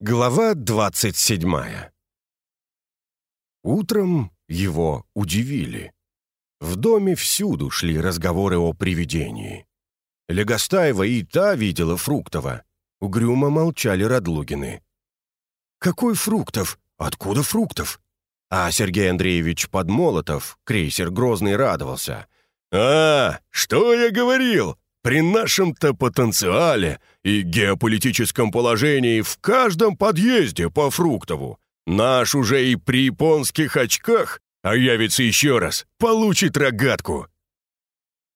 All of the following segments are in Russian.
Глава двадцать седьмая Утром его удивили. В доме всюду шли разговоры о привидении. Легостаева и та видела Фруктова. Угрюмо молчали Радлугины. «Какой Фруктов? Откуда Фруктов?» А Сергей Андреевич Подмолотов, крейсер Грозный, радовался. «А, что я говорил? При нашем-то потенциале и геополитическом положении в каждом подъезде по Фруктову наш уже и при японских очках, а явится еще раз, получит рогатку».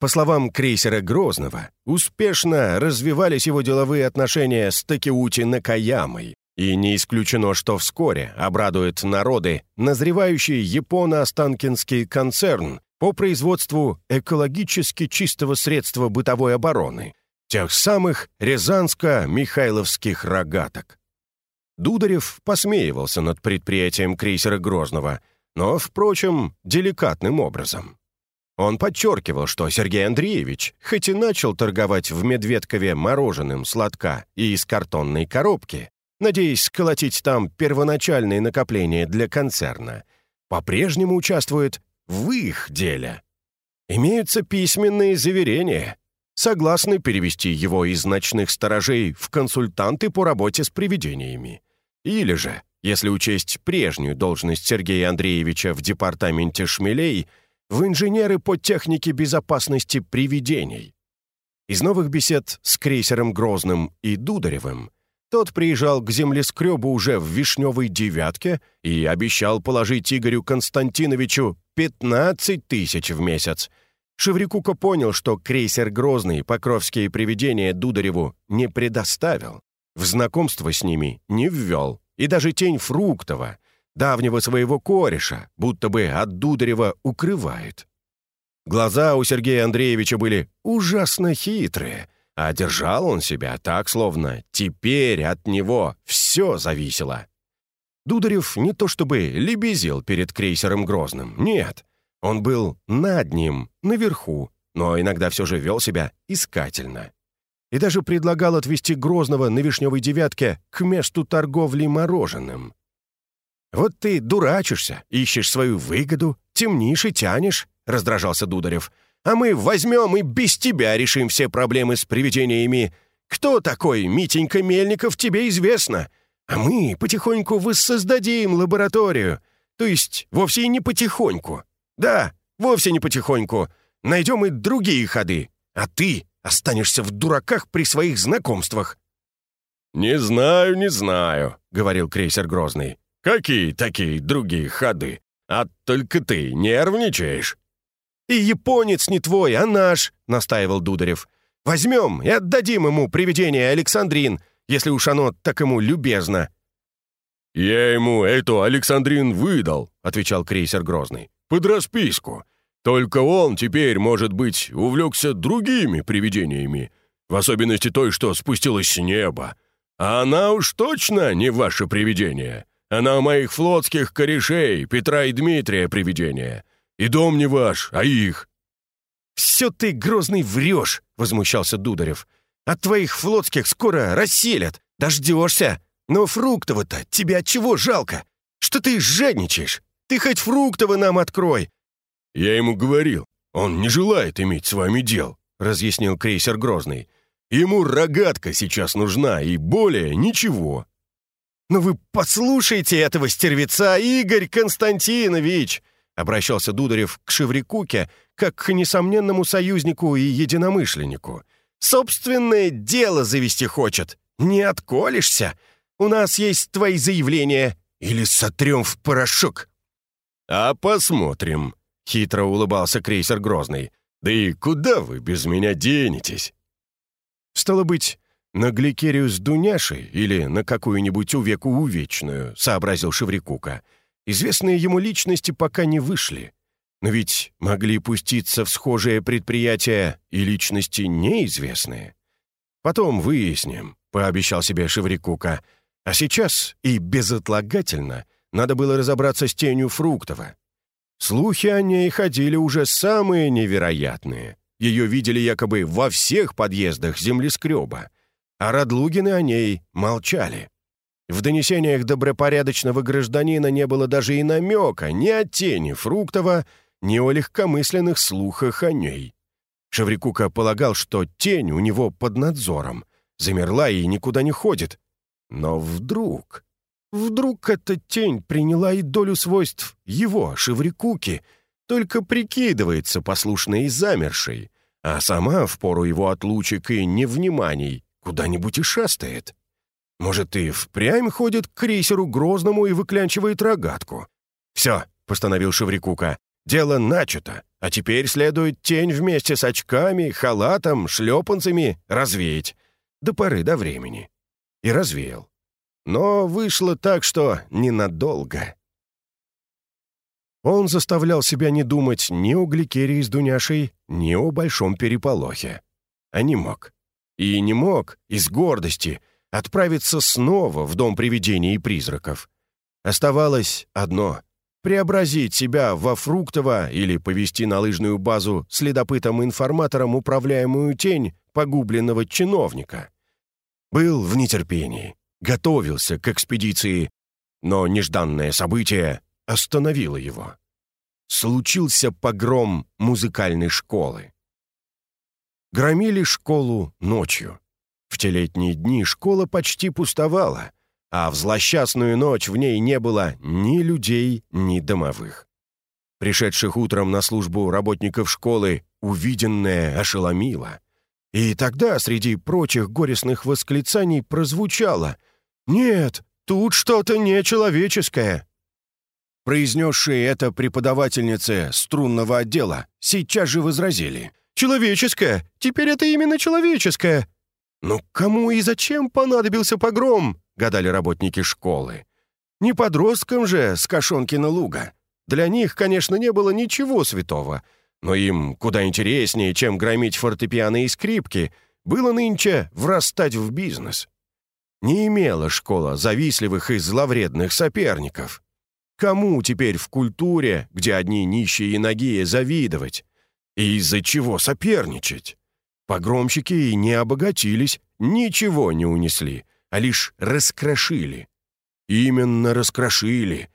По словам крейсера Грозного, успешно развивались его деловые отношения с Такеути Накаямой, и не исключено, что вскоре обрадует народы назревающий японо-останкинский концерн по производству экологически чистого средства бытовой обороны, тех самых рязанско-михайловских рогаток. Дударев посмеивался над предприятием крейсера Грозного, но, впрочем, деликатным образом. Он подчеркивал, что Сергей Андреевич, хоть и начал торговать в Медведкове мороженым сладка и из картонной коробки, надеясь сколотить там первоначальные накопления для концерна, по-прежнему участвует в их деле. Имеются письменные заверения. Согласны перевести его из ночных сторожей в консультанты по работе с привидениями. Или же, если учесть прежнюю должность Сергея Андреевича в департаменте шмелей, в инженеры по технике безопасности привидений. Из новых бесед с крейсером Грозным и Дударевым тот приезжал к землескребу уже в «Вишневой девятке» и обещал положить Игорю Константиновичу 15 тысяч в месяц. Шеврикука понял, что крейсер «Грозный» Покровские привидения Дудареву не предоставил, в знакомство с ними не ввел, и даже тень Фруктова, давнего своего кореша, будто бы от Дударева укрывает. Глаза у Сергея Андреевича были ужасно хитрые, а держал он себя так, словно теперь от него все зависело. Дударев не то чтобы лебезил перед крейсером Грозным, нет. Он был над ним, наверху, но иногда все же вел себя искательно. И даже предлагал отвезти Грозного на Вишневой девятке к месту торговли мороженым. «Вот ты дурачишься, ищешь свою выгоду, темнишь и тянешь», — раздражался Дударев. «А мы возьмем и без тебя решим все проблемы с привидениями. Кто такой Митенька Мельников, тебе известно. А мы потихоньку воссоздадим лабораторию. То есть вовсе и не потихоньку. Да, вовсе не потихоньку. Найдем и другие ходы. А ты останешься в дураках при своих знакомствах». «Не знаю, не знаю», — говорил крейсер Грозный. «Какие такие другие ходы? А только ты нервничаешь». «И японец не твой, а наш», — настаивал Дударев. «Возьмем и отдадим ему привидение Александрин, если уж оно так ему любезно». «Я ему эту Александрин выдал», — отвечал крейсер Грозный. «Под расписку. Только он теперь, может быть, увлекся другими привидениями, в особенности той, что спустилась с неба. А она уж точно не ваше привидение. Она у моих флотских корешей, Петра и Дмитрия привидение. И дом не ваш, а их». «Все ты, Грозный, врешь!» — возмущался Дударев. От твоих флотских скоро расселят. Дождешься. Но Фруктова-то тебе от чего жалко? Что ты жадничаешь? Ты хоть Фруктова нам открой!» «Я ему говорил, он не желает иметь с вами дел», — разъяснил крейсер Грозный. «Ему рогатка сейчас нужна, и более ничего». «Но вы послушайте этого стервеца, Игорь Константинович!» — обращался Дударев к Шеврикуке, как к несомненному союзнику и единомышленнику. Собственное дело завести хочет. Не отколешься. У нас есть твои заявления. Или сотрем в порошок». «А посмотрим», — хитро улыбался крейсер Грозный. «Да и куда вы без меня денетесь?» «Стало быть, на Гликерию с Дуняшей или на какую-нибудь увеку увечную», — сообразил Шеврикука. «Известные ему личности пока не вышли. Но ведь могли пуститься в схожее предприятие и личности неизвестные. Потом выясним, пообещал себе Шеврикука. А сейчас и безотлагательно надо было разобраться с тенью Фруктова. Слухи о ней ходили уже самые невероятные. Ее видели якобы во всех подъездах землескреба. А Радлугины о ней молчали. В донесениях добропорядочного гражданина не было даже и намека ни о тени Фруктова, ни о легкомысленных слухах о ней. Шеврикука полагал, что тень у него под надзором, замерла и никуда не ходит. Но вдруг... Вдруг эта тень приняла и долю свойств его, Шеврикуки, только прикидывается послушной и замершей, а сама в пору его отлучек и невниманий куда-нибудь и шастает. Может, и впрямь ходит к крейсеру Грозному и выклянчивает рогатку. «Все», — постановил Шеврикука, — «дело начато, а теперь следует тень вместе с очками, халатом, шлепанцами развеять. До поры до времени». И развеял. Но вышло так, что ненадолго. Он заставлял себя не думать ни о Гликерии с Дуняшей, ни о большом переполохе. А не мог. И не мог, из гордости, отправиться снова в дом привидений и призраков. Оставалось одно — преобразить себя во фруктово или повести на лыжную базу следопытом-информатором управляемую тень погубленного чиновника. Был в нетерпении, готовился к экспедиции, но нежданное событие остановило его. Случился погром музыкальной школы. Громили школу ночью. В те летние дни школа почти пустовала, а в злосчастную ночь в ней не было ни людей, ни домовых. Пришедших утром на службу работников школы увиденное ошеломило. И тогда среди прочих горестных восклицаний прозвучало «Нет, тут что-то нечеловеческое». Произнесшие это преподавательницы струнного отдела сейчас же возразили «Человеческое! Теперь это именно человеческое!» «Ну кому и зачем понадобился погром?» — гадали работники школы. «Не подросткам же с Кашонкина луга. Для них, конечно, не было ничего святого, но им куда интереснее, чем громить фортепиано и скрипки, было нынче врастать в бизнес. Не имела школа завистливых и зловредных соперников. Кому теперь в культуре, где одни нищие и нагие, завидовать? И из-за чего соперничать? Погромщики и не обогатились, ничего не унесли, а лишь раскрошили. Именно раскрошили.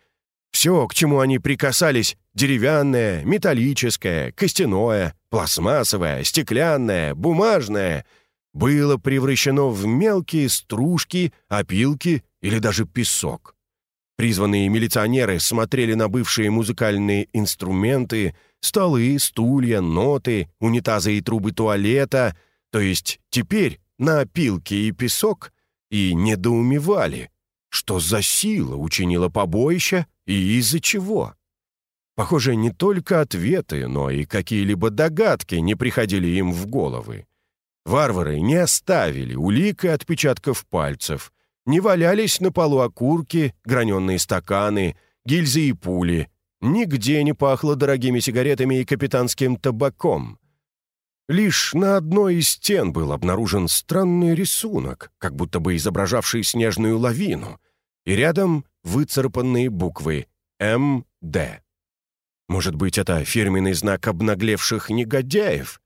Все, к чему они прикасались, деревянное, металлическое, костяное, пластмассовое, стеклянное, бумажное, было превращено в мелкие стружки, опилки или даже песок. Призванные милиционеры смотрели на бывшие музыкальные инструменты, столы, стулья, ноты, унитазы и трубы туалета, то есть теперь на опилки и песок, и недоумевали, что за сила учинила побоище и из-за чего. Похоже, не только ответы, но и какие-либо догадки не приходили им в головы. Варвары не оставили улик и отпечатков пальцев, не валялись на полу окурки, граненые стаканы, гильзы и пули. Нигде не пахло дорогими сигаретами и капитанским табаком. Лишь на одной из стен был обнаружен странный рисунок, как будто бы изображавший снежную лавину, и рядом выцарапанные буквы «МД». Может быть, это фирменный знак обнаглевших негодяев?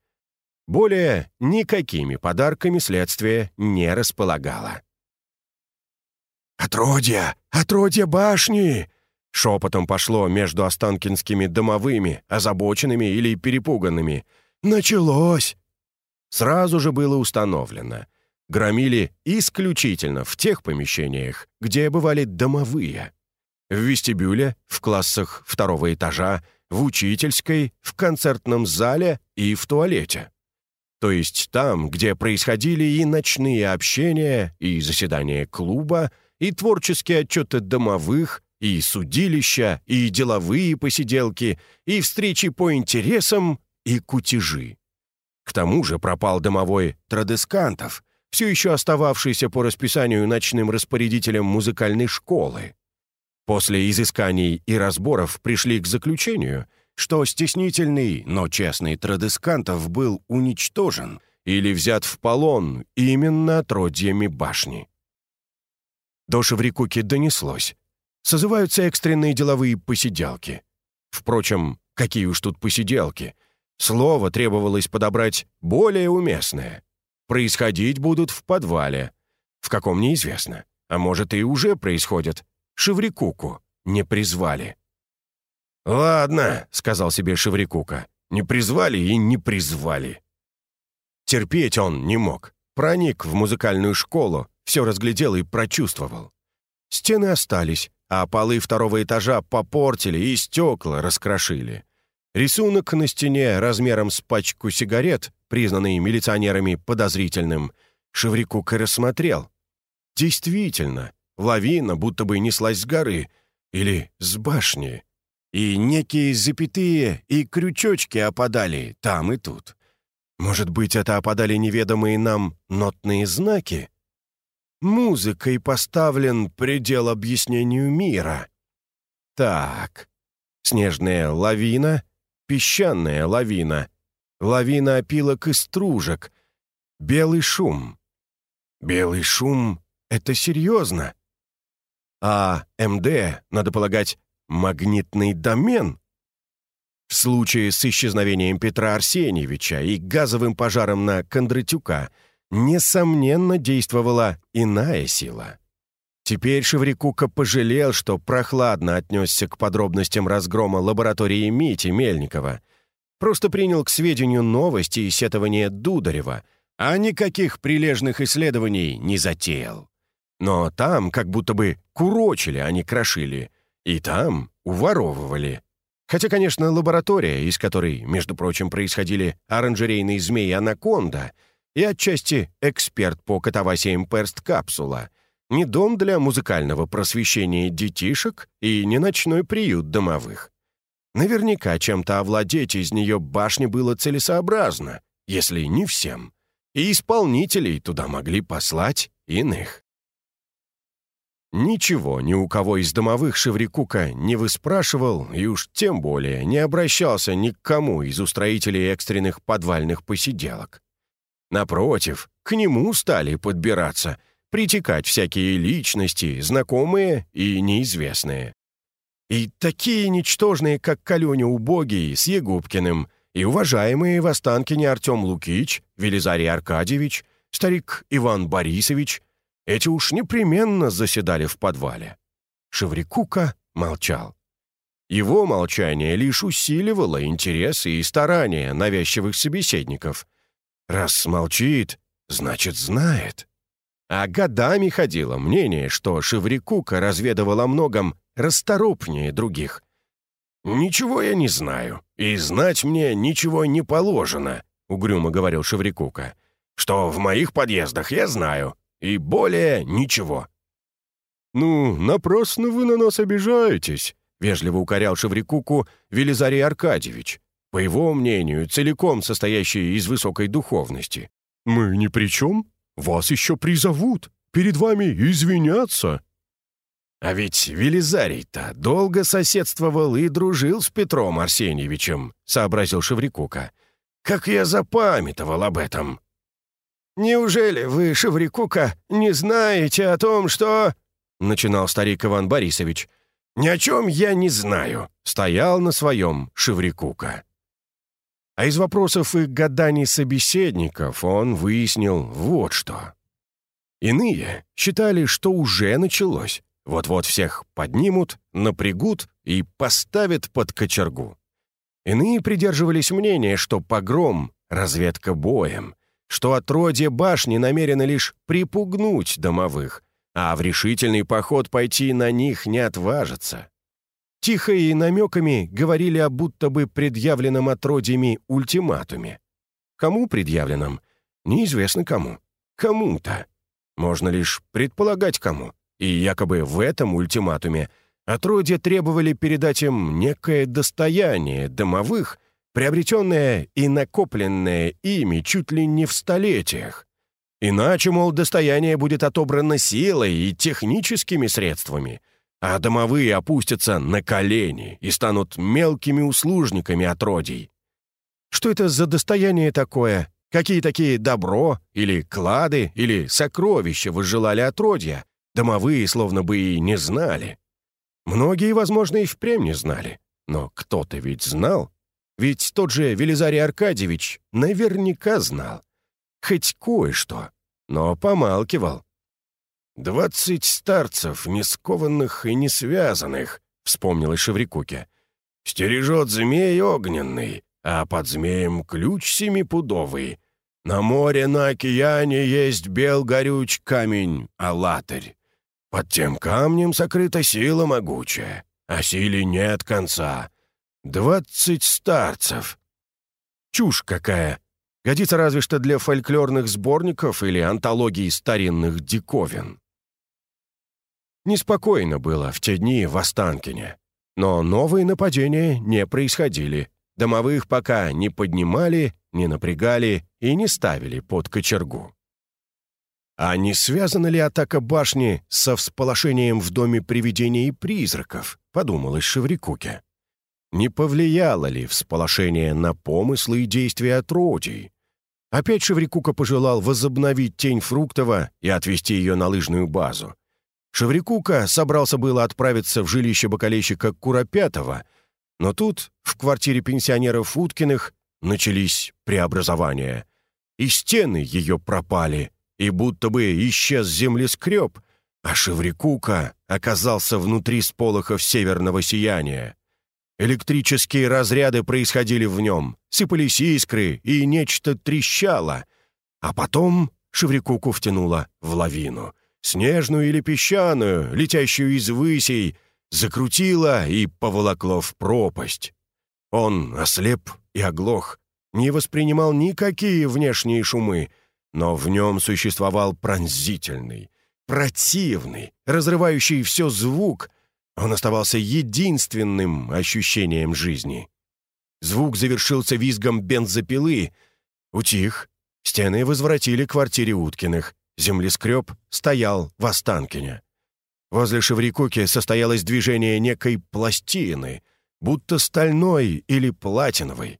Более никакими подарками следствие не располагало. «Отродья! Отродья башни!» Шепотом пошло между останкинскими домовыми, озабоченными или перепуганными. «Началось!» Сразу же было установлено. Громили исключительно в тех помещениях, где бывали домовые. В вестибюле, в классах второго этажа, в учительской, в концертном зале и в туалете. То есть там, где происходили и ночные общения, и заседания клуба, и творческие отчеты домовых, и судилища, и деловые посиделки, и встречи по интересам, и кутежи. К тому же пропал домовой Традескантов, все еще остававшийся по расписанию ночным распорядителем музыкальной школы. После изысканий и разборов пришли к заключению, что стеснительный, но честный Традескантов был уничтожен или взят в полон именно отродьями башни. До Шеврикуки донеслось. Созываются экстренные деловые посиделки. Впрочем, какие уж тут посиделки. Слово требовалось подобрать более уместное. Происходить будут в подвале. В каком неизвестно. а может и уже происходит. Шеврикуку не призвали. «Ладно», — сказал себе Шеврикука, — «не призвали и не призвали». Терпеть он не мог. Проник в музыкальную школу, все разглядел и прочувствовал. Стены остались, а полы второго этажа попортили и стекла раскрошили. Рисунок на стене размером с пачку сигарет, признанный милиционерами подозрительным, Шеврикука рассмотрел. Действительно, лавина будто бы неслась с горы или с башни. И некие запятые и крючочки опадали там и тут. Может быть, это опадали неведомые нам нотные знаки? Музыкой поставлен предел объяснению мира. Так, снежная лавина, песчаная лавина, лавина опилок и стружек, белый шум. Белый шум — это серьезно. А МД, надо полагать, магнитный домен. В случае с исчезновением Петра Арсеньевича и газовым пожаром на Кондратюка — несомненно, действовала иная сила. Теперь Шеврикука пожалел, что прохладно отнесся к подробностям разгрома лаборатории Мити Мельникова. Просто принял к сведению новости и сетования Дударева, а никаких прилежных исследований не затеял. Но там как будто бы курочили, а не крошили. И там уворовывали. Хотя, конечно, лаборатория, из которой, между прочим, происходили оранжерейные змеи «Анаконда», и отчасти эксперт по катавасиям перст-капсула, не дом для музыкального просвещения детишек и не ночной приют домовых. Наверняка чем-то овладеть из нее башни было целесообразно, если не всем. И исполнителей туда могли послать иных. Ничего ни у кого из домовых Шеврикука не выспрашивал и уж тем более не обращался ни к кому из устроителей экстренных подвальных посиделок. Напротив, к нему стали подбираться, притекать всякие личности, знакомые и неизвестные. И такие ничтожные, как Калюня Убогий с Егубкиным, и уважаемые в Останкине Артем Лукич, Велизарий Аркадьевич, старик Иван Борисович, эти уж непременно заседали в подвале. Шеврикука молчал. Его молчание лишь усиливало интересы и старания навязчивых собеседников, Раз молчит, значит, знает. А годами ходило мнение, что Шеврикука разведывал о многом расторопнее других. «Ничего я не знаю, и знать мне ничего не положено», — угрюмо говорил Шеврикука. «Что в моих подъездах я знаю, и более ничего». «Ну, напрасно вы на нас обижаетесь», — вежливо укорял Шеврикуку Велизарий Аркадьевич по его мнению, целиком состоящие из высокой духовности. «Мы ни при чем. Вас еще призовут. Перед вами извинятся». А ведь Велизарий-то долго соседствовал и дружил с Петром Арсеньевичем, сообразил Шеврикука. Как я запамятовал об этом. «Неужели вы, Шеврикука, не знаете о том, что...» начинал старик Иван Борисович. «Ни о чем я не знаю», — стоял на своем Шеврикука. А из вопросов и гаданий собеседников он выяснил вот что. Иные считали, что уже началось. Вот-вот всех поднимут, напрягут и поставят под кочергу. Иные придерживались мнения, что погром — разведка боем, что отродье башни намерено лишь припугнуть домовых, а в решительный поход пойти на них не отважится. Тихо и намеками говорили о будто бы предъявленном отродьями ультиматуме. Кому предъявленном? Неизвестно кому. Кому-то. Можно лишь предполагать кому. И якобы в этом ультиматуме отродья требовали передать им некое достояние домовых, приобретенное и накопленное ими чуть ли не в столетиях. Иначе, мол, достояние будет отобрано силой и техническими средствами — а домовые опустятся на колени и станут мелкими услужниками отродий. Что это за достояние такое? Какие такие добро, или клады, или сокровища выжелали отродья? Домовые словно бы и не знали. Многие, возможно, и впрямь не знали. Но кто-то ведь знал. Ведь тот же Велизарий Аркадьевич наверняка знал. Хоть кое-что, но помалкивал. «Двадцать старцев, не скованных и не связанных», — вспомнилось Шеврикуке. «Стережет змей огненный, а под змеем ключ семипудовый. На море, на океане есть бел горюч камень, алатырь. Под тем камнем сокрыта сила могучая, а силе нет конца. Двадцать старцев». Чушь какая! Годится разве что для фольклорных сборников или антологий старинных диковин. Неспокойно было в те дни в Останкине. Но новые нападения не происходили. Домовых пока не поднимали, не напрягали и не ставили под кочергу. А не связана ли атака башни со всполошением в доме привидений и призраков, подумалось Шеврикуке. Не повлияло ли всполошение на помыслы и действия отродий? Опять Шеврикука пожелал возобновить тень Фруктова и отвезти ее на лыжную базу. Шеврикука собрался было отправиться в жилище бокалейщика Куропятова, но тут, в квартире пенсионеров Уткиных, начались преобразования. И стены ее пропали, и будто бы исчез землескреб, а Шеврикука оказался внутри сполохов северного сияния. Электрические разряды происходили в нем, сыпались искры, и нечто трещало. А потом Шеврикуку втянуло в лавину. Снежную или песчаную, летящую из высей, закрутило и поволокло в пропасть. Он ослеп и оглох, не воспринимал никакие внешние шумы, но в нем существовал пронзительный, противный, разрывающий все звук — он оставался единственным ощущением жизни. Звук завершился визгом бензопилы. Утих. Стены возвратили квартире Уткиных. Землескреб стоял в Останкине. Возле Шеврикуки состоялось движение некой пластины, будто стальной или платиновой.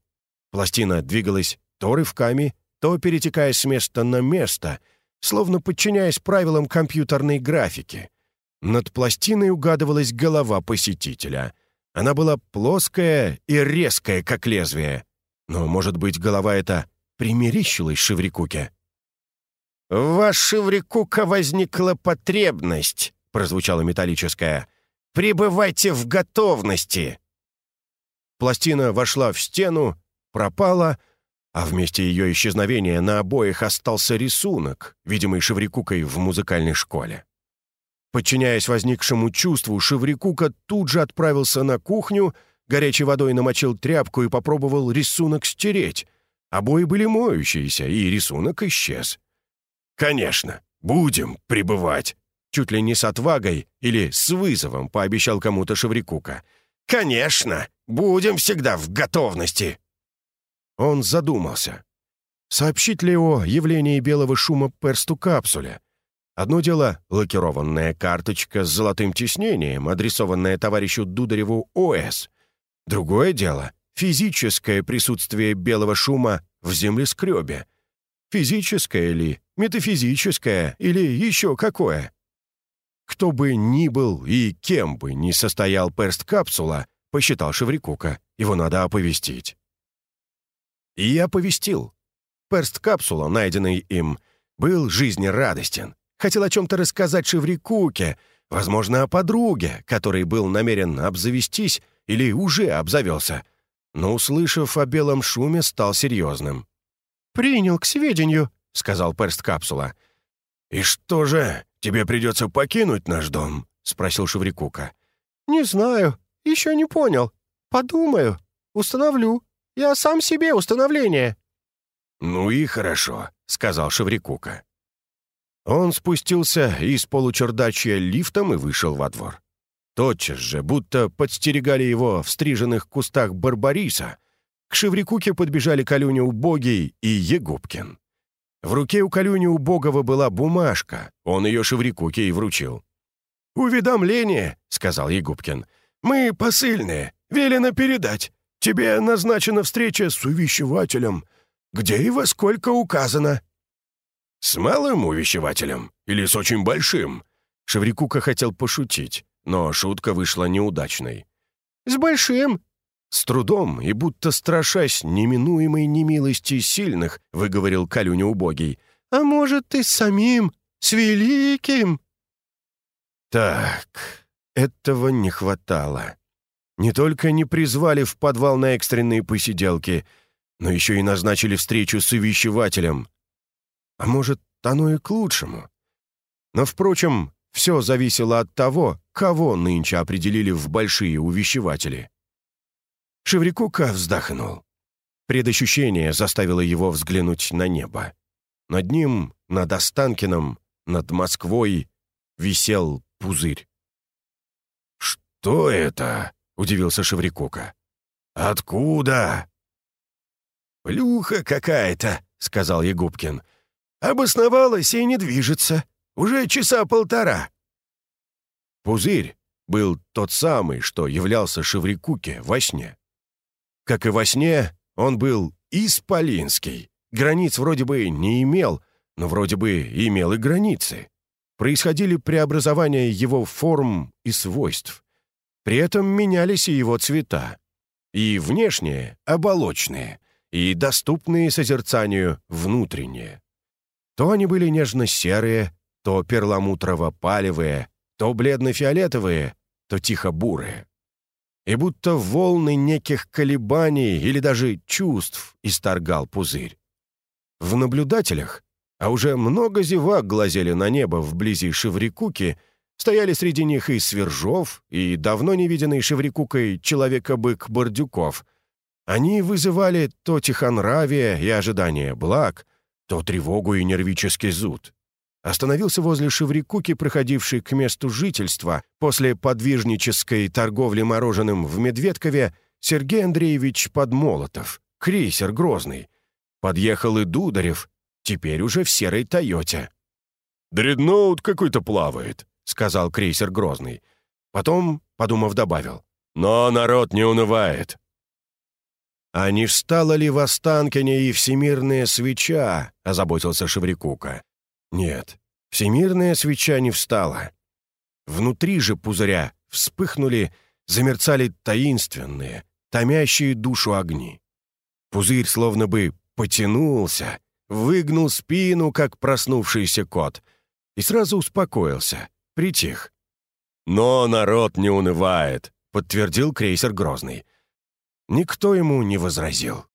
Пластина двигалась то рывками, то перетекая с места на место, словно подчиняясь правилам компьютерной графики — над пластиной угадывалась голова посетителя. Она была плоская и резкая, как лезвие. Но, может быть, голова эта примерещилась Шеврикуке? «В вас, Шеврикука, возникла потребность», — прозвучала металлическая. «Пребывайте в готовности». Пластина вошла в стену, пропала, а вместе ее исчезновения на обоих остался рисунок, видимый Шеврикукой в музыкальной школе. Подчиняясь возникшему чувству, Шеврикука тут же отправился на кухню, горячей водой намочил тряпку и попробовал рисунок стереть. Обои были моющиеся, и рисунок исчез. «Конечно, будем пребывать!» Чуть ли не с отвагой или с вызовом пообещал кому-то Шеврикука. «Конечно, будем всегда в готовности!» Он задумался. Сообщить ли о явлении белого шума персту капсуля? Одно дело — лакированная карточка с золотым тиснением, адресованная товарищу Дудареву ОС. Другое дело — физическое присутствие белого шума в землескребе. Физическое или метафизическое, или еще какое. Кто бы ни был и кем бы ни состоял перст-капсула, посчитал Шеврикука, его надо оповестить. И оповестил. Перст-капсула, найденный им, был жизнерадостен Хотел о чем-то рассказать Шеврикуке, возможно, о подруге, который был намерен обзавестись или уже обзавелся. Но, услышав о белом шуме, стал серьезным. «Принял к сведению», — сказал перст капсула. «И что же, тебе придется покинуть наш дом?» — спросил Шеврикука. «Не знаю, еще не понял. Подумаю, установлю. Я сам себе установление». «Ну и хорошо», — сказал Шеврикука. Он спустился из получердачья лифтом и вышел во двор. Тотчас же, будто подстерегали его в стриженных кустах Барбариса, к Шеврикуке подбежали Калюня Убогий и Егубкин. В руке у Калюни Убогого была бумажка, он ее Шеврикуке и вручил. «Уведомление», — сказал Егубкин. «Мы посыльные, велено передать. Тебе назначена встреча с увещевателем. Где и во сколько указано». «С малым увещевателем? Или с очень большим?» Шеврикука хотел пошутить, но шутка вышла неудачной. «С большим!» С трудом и будто страшась неминуемой немилости сильных, выговорил Калюня убогий. «А может, ты самим, с великим?» Так, этого не хватало. Не только не призвали в подвал на экстренные посиделки, но еще и назначили встречу с увещевателем. А может, оно и к лучшему. Но, впрочем, все зависело от того, кого нынче определили в большие увещеватели. Шеврикука вздохнул. Предощущение заставило его взглянуть на небо. Над ним, над Останкиным, над Москвой висел пузырь. «Что это?» — удивился Шеврикука. «Откуда?» «Плюха какая-то», — сказал Егубкин. «Обосновалась и не движется. Уже часа полтора». Пузырь был тот самый, что являлся Шеврикуке во сне. Как и во сне, он был исполинский. Границ вроде бы не имел, но вроде бы имел и границы. Происходили преобразования его форм и свойств. При этом менялись и его цвета. И внешние, оболочные, и доступные созерцанию внутренние. То они были нежно-серые, то перламутрово-палевые, то бледно-фиолетовые, то тихо-бурые. И будто волны неких колебаний или даже чувств исторгал пузырь. В наблюдателях, а уже много зевак глазели на небо вблизи Шеврикуки, стояли среди них и Свержов, и давно не виденный Шеврикукой человека-бык Бордюков. Они вызывали то тихонравие и ожидание благ, то тревогу и нервический зуд. Остановился возле Шеврикуки, проходивший к месту жительства после подвижнической торговли мороженым в Медведкове, Сергей Андреевич Подмолотов, крейсер Грозный, Подъехал и Дударев, теперь уже в серой «Тойоте». «Дредноут какой-то плавает», — сказал крейсер Грозный. Потом, подумав, добавил. «Но народ не унывает». «А не встала ли в Останкине и всемирная свеча?» — озаботился Шеврикука. «Нет, всемирная свеча не встала. Внутри же пузыря вспыхнули, замерцали таинственные, томящие душу огни. Пузырь словно бы потянулся, выгнул спину, как проснувшийся кот, и сразу успокоился, притих. «Но народ не унывает», — подтвердил крейсер Грозный. Никто ему не возразил.